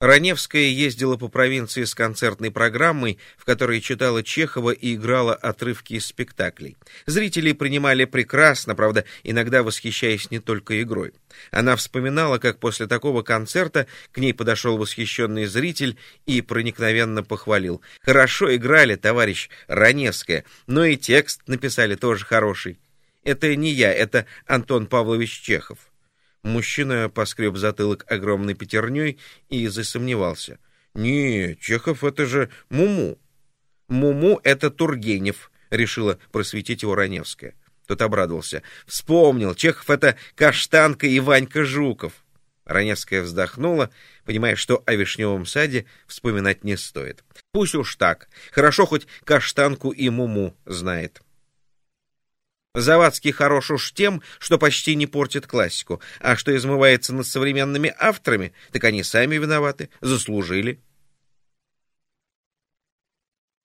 Раневская ездила по провинции с концертной программой, в которой читала Чехова и играла отрывки из спектаклей. Зрители принимали прекрасно, правда, иногда восхищаясь не только игрой. Она вспоминала, как после такого концерта к ней подошел восхищенный зритель и проникновенно похвалил. «Хорошо играли, товарищ Раневская, но и текст написали тоже хороший». Это не я, это Антон Павлович Чехов. Мужчина поскреб затылок огромной пятерней и засомневался. «Не, Чехов — это же Муму». «Муму — это Тургенев», — решила просветить его Раневская. Тот обрадовался. «Вспомнил, Чехов — это Каштанка и Ванька Жуков». Раневская вздохнула, понимая, что о вишневом саде вспоминать не стоит. Пусть уж так. Хорошо хоть Каштанку и Муму знает. Завадский хорош уж тем, что почти не портит классику, а что измывается над современными авторами, так они сами виноваты, заслужили.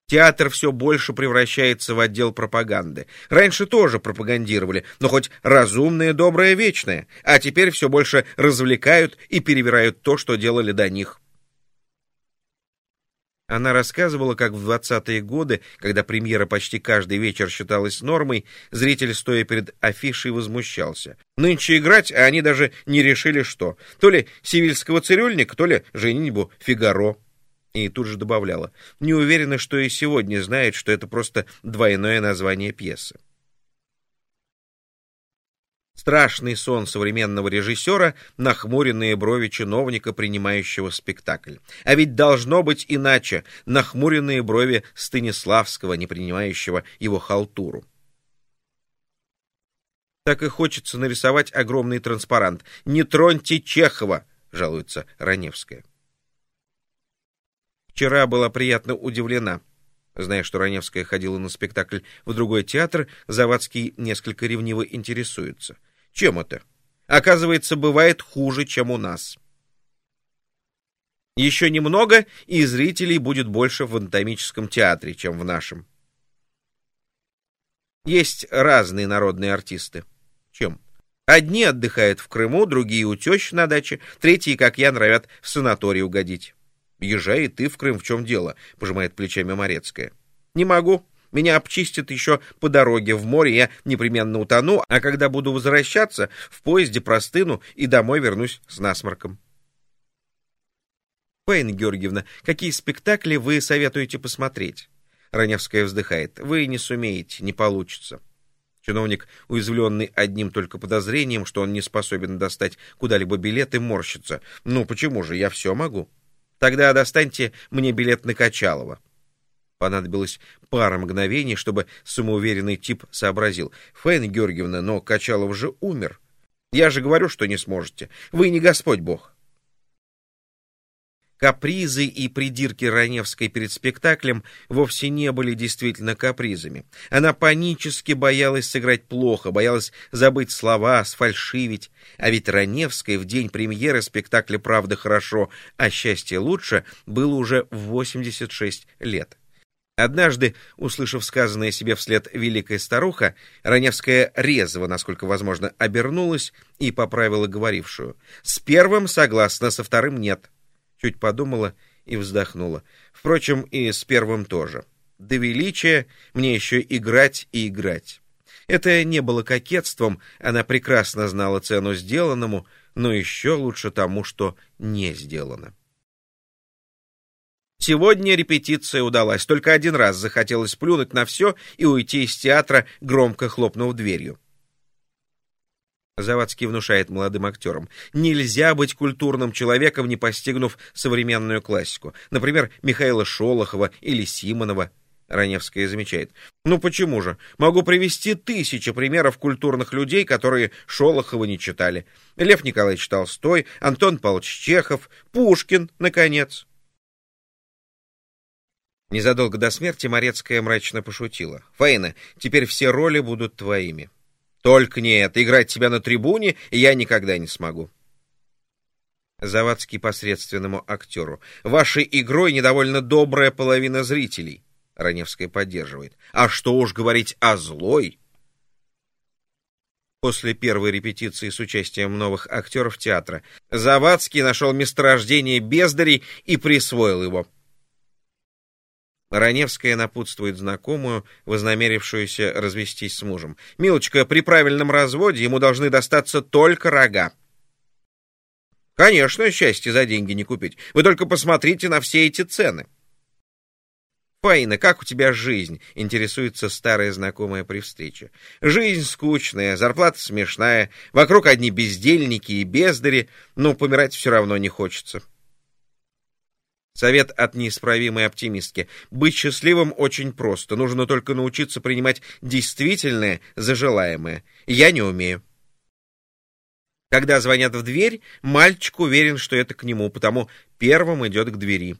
Театр все больше превращается в отдел пропаганды. Раньше тоже пропагандировали, но хоть разумное, доброе, вечное, а теперь все больше развлекают и перевирают то, что делали до них. Она рассказывала, как в 20-е годы, когда премьера почти каждый вечер считалась нормой, зритель, стоя перед афишей, возмущался. Нынче играть, а они даже не решили, что. То ли сивильского цирюльника, то ли женитьбу Фигаро. И тут же добавляла. Не уверена, что и сегодня знает, что это просто двойное название пьесы. Страшный сон современного режиссера, нахмуренные брови чиновника, принимающего спектакль. А ведь должно быть иначе, нахмуренные брови Станиславского, не принимающего его халтуру. Так и хочется нарисовать огромный транспарант. «Не троньте Чехова!» — жалуется Раневская. Вчера была приятно удивлена. Зная, что Раневская ходила на спектакль в другой театр, Завадский несколько ревниво интересуется. Чем это? Оказывается, бывает хуже, чем у нас. Еще немного, и зрителей будет больше в анатомическом театре, чем в нашем. Есть разные народные артисты. Чем? Одни отдыхают в Крыму, другие у тещ на даче, третьи, как я, нравят в санаторий угодить. Езжай и ты в Крым, в чем дело, пожимает плечами Морецкая. Не могу. Меня обчистят еще по дороге. В море я непременно утону, а когда буду возвращаться, в поезде простыну и домой вернусь с насморком. Фаина Георгиевна, какие спектакли вы советуете посмотреть? Раневская вздыхает. Вы не сумеете, не получится. Чиновник, уязвленный одним только подозрением, что он не способен достать куда-либо билет, и морщится. Ну, почему же, я все могу. Тогда достаньте мне билет на Качалова. Понадобилось пара мгновений, чтобы самоуверенный тип сообразил. Фаина Георгиевна, но Качалов же умер. Я же говорю, что не сможете. Вы не Господь Бог. Капризы и придирки Раневской перед спектаклем вовсе не были действительно капризами. Она панически боялась сыграть плохо, боялась забыть слова, сфальшивить. А ведь Раневской в день премьеры спектакля «Правда хорошо, а счастье лучше» было уже в 86 лет. Однажды, услышав сказанное себе вслед великая старуха, Раневская резво, насколько возможно, обернулась и поправила говорившую. «С первым согласна, со вторым нет». Чуть подумала и вздохнула. Впрочем, и с первым тоже. До величия мне еще играть и играть. Это не было кокетством, она прекрасно знала цену сделанному, но еще лучше тому, что не сделано. Сегодня репетиция удалась. Только один раз захотелось плюнуть на все и уйти из театра, громко хлопнув дверью. Завадский внушает молодым актерам. Нельзя быть культурным человеком, не постигнув современную классику. Например, Михаила Шолохова или Симонова. Раневская замечает. Ну почему же? Могу привести тысячи примеров культурных людей, которые Шолохова не читали. Лев Николаевич Толстой, Антон Павлович Чехов, Пушкин, наконец. Незадолго до смерти Морецкая мрачно пошутила. «Фаина, теперь все роли будут твоими». «Только нет, играть тебя на трибуне я никогда не смогу». Завадский посредственному актеру. «Вашей игрой недовольно добрая половина зрителей». Раневская поддерживает. «А что уж говорить о злой?» после первой репетиции с участием новых актеров театра. Завадский нашел месторождение бездарей и присвоил его. Раневская напутствует знакомую, вознамерившуюся развестись с мужем. «Милочка, при правильном разводе ему должны достаться только рога». «Конечно, счастье за деньги не купить. Вы только посмотрите на все эти цены». «Фаина, как у тебя жизнь?» — интересуется старая знакомая при встрече. «Жизнь скучная, зарплата смешная, вокруг одни бездельники и бездари, но помирать все равно не хочется». Совет от неисправимой оптимистки. Быть счастливым очень просто. Нужно только научиться принимать действительное за желаемое. Я не умею. Когда звонят в дверь, мальчик уверен, что это к нему, потому первым идет к двери.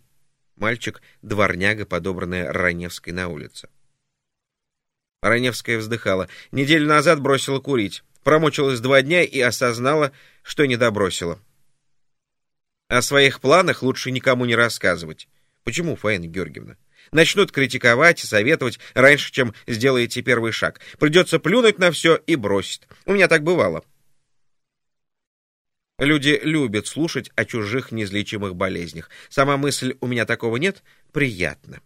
Мальчик — дворняга, подобранная Раневской на улице. Раневская вздыхала. Неделю назад бросила курить. Промучилась два дня и осознала, что не добросила. О своих планах лучше никому не рассказывать. Почему, Фаина Георгиевна? Начнут критиковать советовать раньше, чем сделаете первый шаг. Придется плюнуть на все и бросить. У меня так бывало. Люди любят слушать о чужих неизлечимых болезнях. Сама мысль «у меня такого нет» приятна.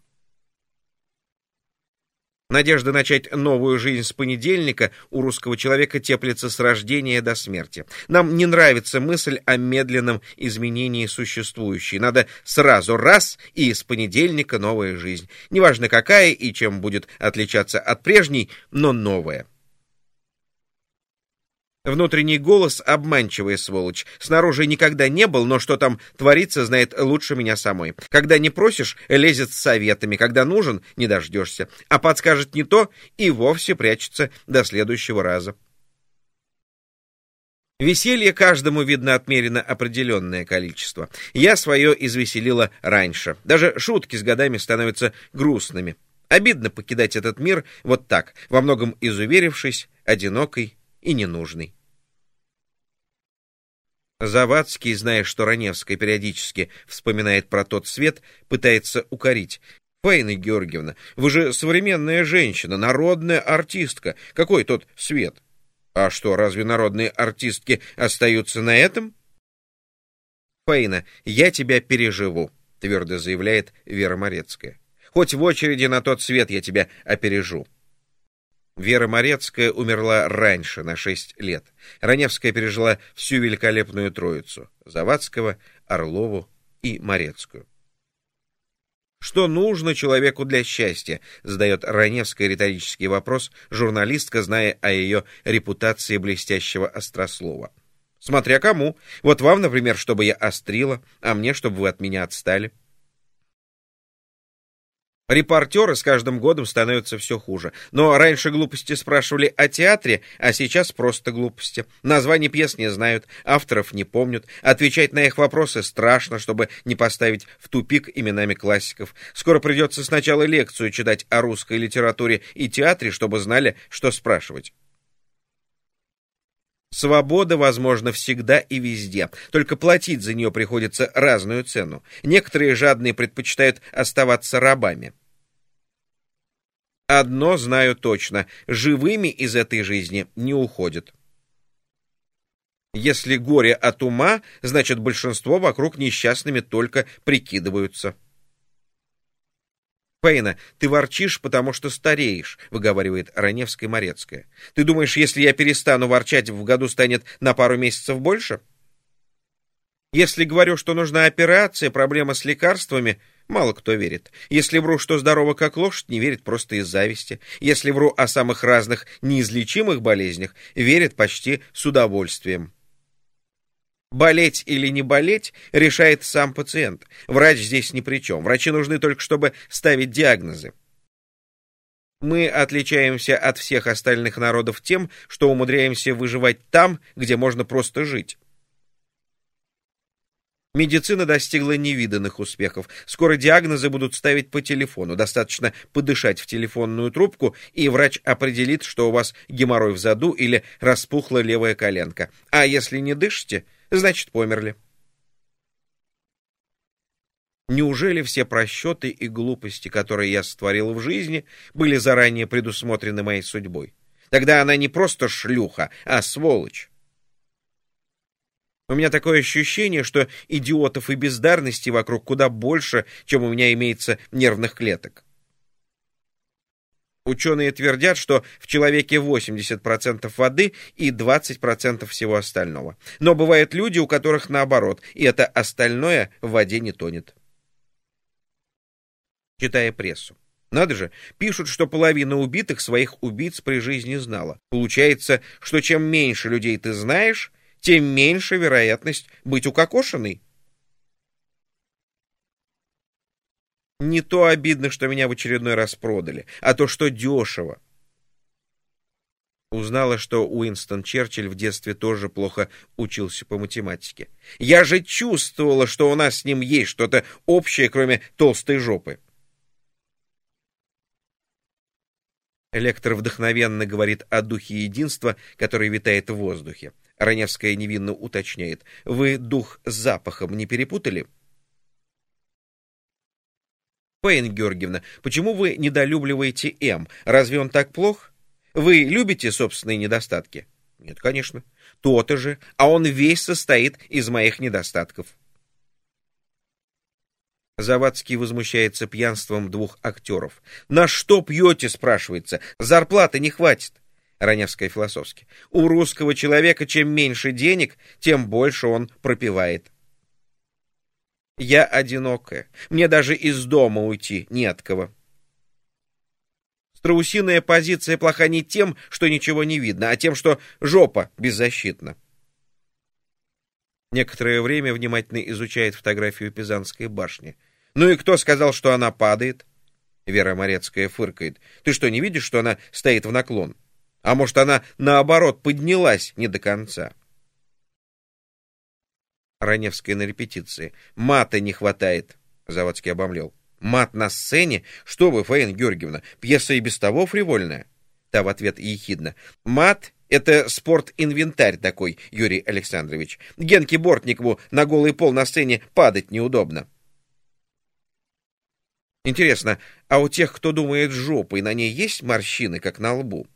Надежда начать новую жизнь с понедельника у русского человека теплится с рождения до смерти. Нам не нравится мысль о медленном изменении существующей. Надо сразу раз и с понедельника новая жизнь. Неважно какая и чем будет отличаться от прежней, но новая. Внутренний голос — обманчивая сволочь. Снаружи никогда не был, но что там творится, знает лучше меня самой. Когда не просишь, лезет с советами. Когда нужен, не дождешься. А подскажет не то и вовсе прячется до следующего раза. Веселье каждому, видно, отмерено определенное количество. Я свое извеселила раньше. Даже шутки с годами становятся грустными. Обидно покидать этот мир вот так, во многом изуверившись, одинокой и ненужный. Завадский, зная, что Раневская периодически вспоминает про тот свет, пытается укорить. «Фаина Георгиевна, вы же современная женщина, народная артистка. Какой тот свет?» «А что, разве народные артистки остаются на этом?» «Фаина, я тебя переживу», — твердо заявляет Вера Морецкая. «Хоть в очереди на тот свет я тебя опережу». Вера Морецкая умерла раньше, на шесть лет. Раневская пережила всю великолепную троицу — Завадского, Орлову и Морецкую. Что нужно человеку для счастья? Задает Раневская риторический вопрос, журналистка, зная о ее репутации блестящего острослова. Смотря кому. Вот вам, например, чтобы я острила, а мне, чтобы вы от меня отстали. Репортеры с каждым годом становятся все хуже. Но раньше глупости спрашивали о театре, а сейчас просто глупости. Названий пьес не знают, авторов не помнят. Отвечать на их вопросы страшно, чтобы не поставить в тупик именами классиков. Скоро придется сначала лекцию читать о русской литературе и театре, чтобы знали, что спрашивать. Свобода возможна всегда и везде, только платить за нее приходится разную цену. Некоторые жадные предпочитают оставаться рабами. Одно знаю точно — живыми из этой жизни не уходят. Если горе от ума, значит большинство вокруг несчастными только прикидываются. «Пейна, ты ворчишь, потому что стареешь», — выговаривает Раневская-Морецкая. «Ты думаешь, если я перестану ворчать, в году станет на пару месяцев больше?» «Если говорю, что нужна операция, проблема с лекарствами, Мало кто верит. Если вру, что здорово как лошадь, не верит просто из зависти. Если вру о самых разных неизлечимых болезнях, верит почти с удовольствием. Болеть или не болеть решает сам пациент. Врач здесь ни при чем. Врачи нужны только, чтобы ставить диагнозы. Мы отличаемся от всех остальных народов тем, что умудряемся выживать там, где можно просто жить. Медицина достигла невиданных успехов. Скоро диагнозы будут ставить по телефону. Достаточно подышать в телефонную трубку, и врач определит, что у вас геморрой в заду или распухла левая коленка. А если не дышите, значит померли. Неужели все просчеты и глупости, которые я сотворил в жизни, были заранее предусмотрены моей судьбой? Тогда она не просто шлюха, а сволочь. У меня такое ощущение, что идиотов и бездарности вокруг куда больше, чем у меня имеется нервных клеток. Ученые твердят, что в человеке 80% воды и 20% всего остального. Но бывают люди, у которых наоборот, и это остальное в воде не тонет. Читая прессу. Надо же, пишут, что половина убитых своих убийц при жизни знала. Получается, что чем меньше людей ты знаешь, тем меньше вероятность быть укокошенной. Не то обидно, что меня в очередной раз продали, а то, что дешево. Узнала, что Уинстон Черчилль в детстве тоже плохо учился по математике. Я же чувствовала, что у нас с ним есть что-то общее, кроме толстой жопы. Лектор вдохновенно говорит о духе единства, который витает в воздухе. Раневская невинно уточняет. Вы дух с запахом не перепутали? Пейн Георгиевна, почему вы недолюбливаете М? Разве он так плох? Вы любите собственные недостатки? Нет, конечно. То-то же, а он весь состоит из моих недостатков. Завадский возмущается пьянством двух актеров. «На что пьете?» — спрашивается. «Зарплаты не хватит». Раневская философски. «У русского человека чем меньше денег, тем больше он пропивает». Я одинокая. Мне даже из дома уйти не от кого. Страусиная позиция плоха не тем, что ничего не видно, а тем, что жопа беззащитна. Некоторое время внимательно изучает фотографию Пизанской башни. Ну и кто сказал, что она падает? Вера Морецкая фыркает. Ты что, не видишь, что она стоит в наклон? А может, она, наоборот, поднялась не до конца? Раневская на репетиции. Мата не хватает. Заводский обомлел. Мат на сцене? Что вы, Фаина Георгиевна, пьеса и без того фривольная. Та в ответ ехидно. Мат — это спорт-инвентарь такой, Юрий Александрович. Генке Бортникову на голый пол на сцене падать неудобно. Интересно, а у тех, кто думает жопой, на ней есть морщины, как на лбу?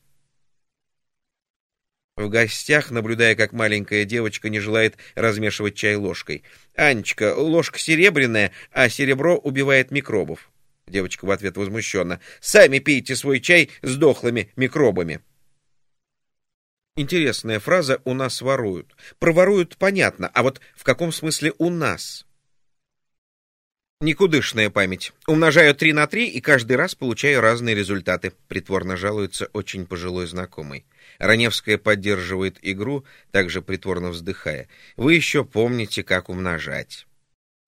В гостях, наблюдая, как маленькая девочка не желает размешивать чай ложкой. «Анечка, ложка серебряная, а серебро убивает микробов». Девочка в ответ возмущенно. «Сами пейте свой чай с дохлыми микробами». Интересная фраза «у нас воруют». Проворуют понятно, а вот в каком смысле «у нас»? Никудышная память. Умножаю 3 на 3 и каждый раз получаю разные результаты, притворно жалуется очень пожилой знакомый. Раневская поддерживает игру, также притворно вздыхая. Вы еще помните, как умножать.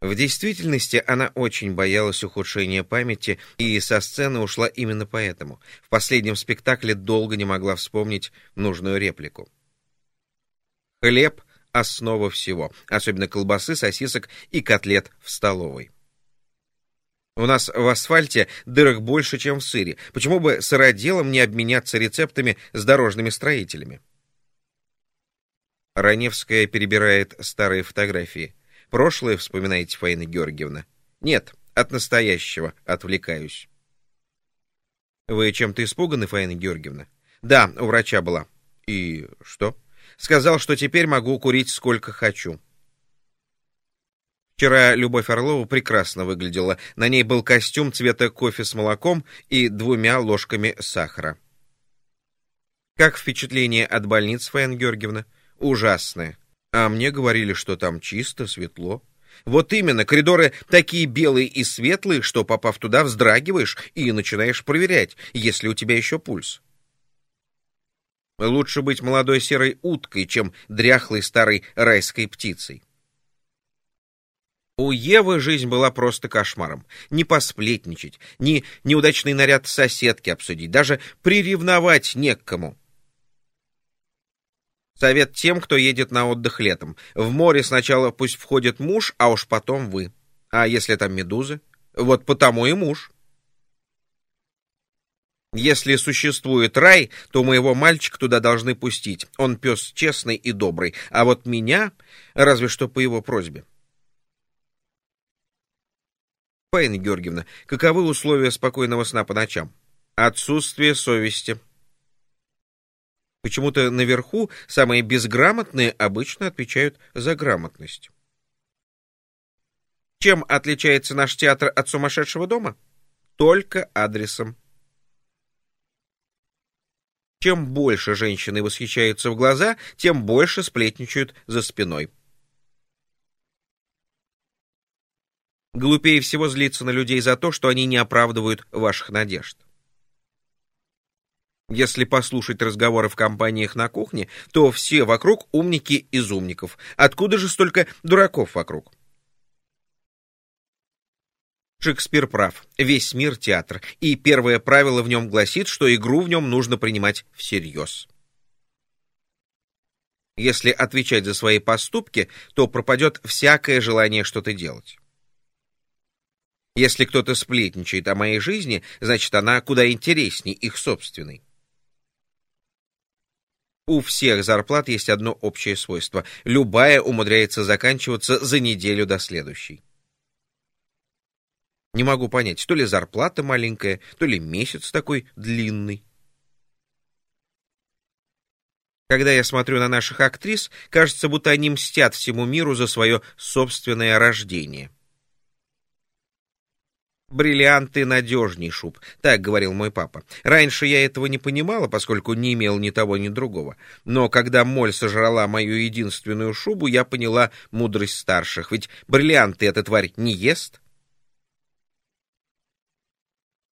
В действительности она очень боялась ухудшения памяти и со сцены ушла именно поэтому. В последнем спектакле долго не могла вспомнить нужную реплику. Хлеб — основа всего, особенно колбасы, сосисок и котлет в столовой. У нас в асфальте дырок больше, чем в сыре. Почему бы сыроделом не обменяться рецептами с дорожными строителями? Раневская перебирает старые фотографии. Прошлое вспоминаете, Фаина Георгиевна? Нет, от настоящего отвлекаюсь. Вы чем-то испуганы, Фаина Георгиевна? Да, у врача была. И что? Сказал, что теперь могу курить сколько хочу. Вчера Любовь Орлова прекрасно выглядела. На ней был костюм цвета кофе с молоком и двумя ложками сахара. Как впечатление от больницы, Фаина Георгиевна? Ужасное. А мне говорили, что там чисто, светло. Вот именно, коридоры такие белые и светлые, что, попав туда, вздрагиваешь и начинаешь проверять, есть ли у тебя еще пульс. Лучше быть молодой серой уткой, чем дряхлой старой райской птицей. У Евы жизнь была просто кошмаром. Не посплетничать, ни неудачный наряд соседки обсудить, даже приревновать не к кому. Совет тем, кто едет на отдых летом. В море сначала пусть входит муж, а уж потом вы. А если там медузы? Вот потому и муж. Если существует рай, то моего мальчика туда должны пустить. Он пес честный и добрый. А вот меня, разве что по его просьбе. Фаина Георгиевна, каковы условия спокойного сна по ночам? Отсутствие совести. Почему-то наверху самые безграмотные обычно отвечают за грамотность. Чем отличается наш театр от сумасшедшего дома? Только адресом. Чем больше женщины восхищаются в глаза, тем больше сплетничают за спиной. Глупее всего злиться на людей за то, что они не оправдывают ваших надежд. Если послушать разговоры в компаниях на кухне, то все вокруг умники из умников. Откуда же столько дураков вокруг? Шекспир прав. Весь мир — театр, и первое правило в нем гласит, что игру в нем нужно принимать всерьез. Если отвечать за свои поступки, то пропадет всякое желание что-то делать. Если кто-то сплетничает о моей жизни, значит, она куда интереснее их собственной. У всех зарплат есть одно общее свойство. Любая умудряется заканчиваться за неделю до следующей. Не могу понять, то ли зарплата маленькая, то ли месяц такой длинный. Когда я смотрю на наших актрис, кажется, будто они мстят всему миру за свое собственное рождение. Бриллианты надежней шуб, так говорил мой папа. Раньше я этого не понимала, поскольку не имел ни того, ни другого. Но когда моль сожрала мою единственную шубу, я поняла мудрость старших. Ведь бриллианты эта тварь не ест.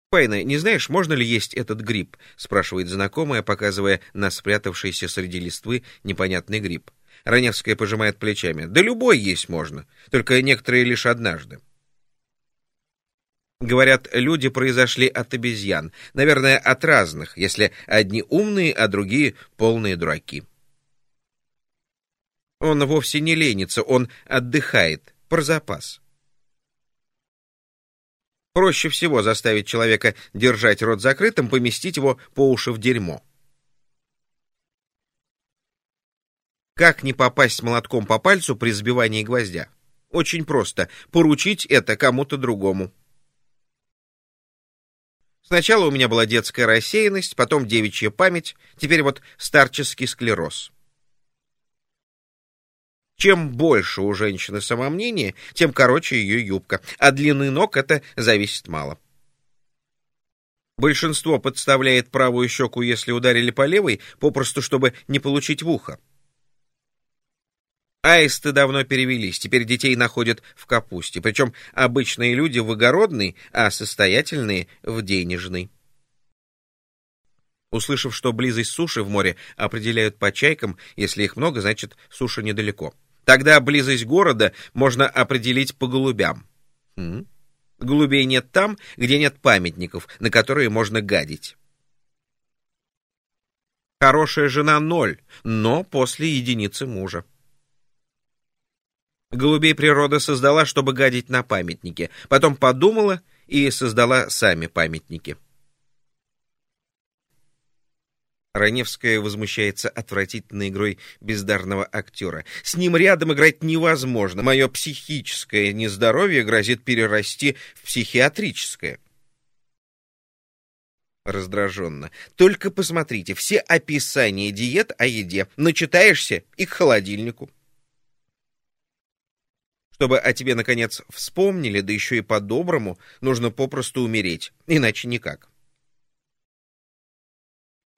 «Пейна, не знаешь, можно ли есть этот гриб?» — спрашивает знакомая, показывая на спрятавшийся среди листвы непонятный гриб. Раневская пожимает плечами. «Да любой есть можно, только некоторые лишь однажды». Говорят, люди произошли от обезьян. Наверное, от разных, если одни умные, а другие полные дураки. Он вовсе не ленится, он отдыхает, про запас. Проще всего заставить человека держать рот закрытым, поместить его по уши в дерьмо. Как не попасть молотком по пальцу при сбивании гвоздя? Очень просто. Поручить это кому-то другому. Сначала у меня была детская рассеянность, потом девичья память, теперь вот старческий склероз. Чем больше у женщины самомнения, тем короче ее юбка, а длины ног это зависит мало. Большинство подставляет правую щеку, если ударили по левой, попросту чтобы не получить в ухо. Аисты давно перевелись, теперь детей находят в капусте, причем обычные люди в огородной, а состоятельные в денежной. Услышав, что близость суши в море определяют по чайкам, если их много, значит суша недалеко. Тогда близость города можно определить по голубям. М? Голубей нет там, где нет памятников, на которые можно гадить. Хорошая жена — ноль, но после единицы мужа. Голубей природа создала, чтобы гадить на памятники. Потом подумала и создала сами памятники. Раневская возмущается отвратительной игрой бездарного актера. С ним рядом играть невозможно. Мое психическое нездоровье грозит перерасти в психиатрическое. Раздраженно. Только посмотрите, все описания диет о еде. Начитаешься и к холодильнику. Чтобы о тебе, наконец, вспомнили, да еще и по-доброму, нужно попросту умереть, иначе никак.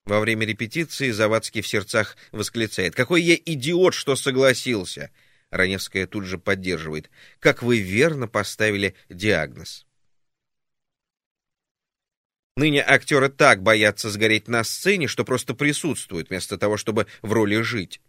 Во время репетиции Завадский в сердцах восклицает. «Какой я идиот, что согласился!» Раневская тут же поддерживает. «Как вы верно поставили диагноз!» Ныне актеры так боятся сгореть на сцене, что просто присутствуют, вместо того, чтобы в роли жить.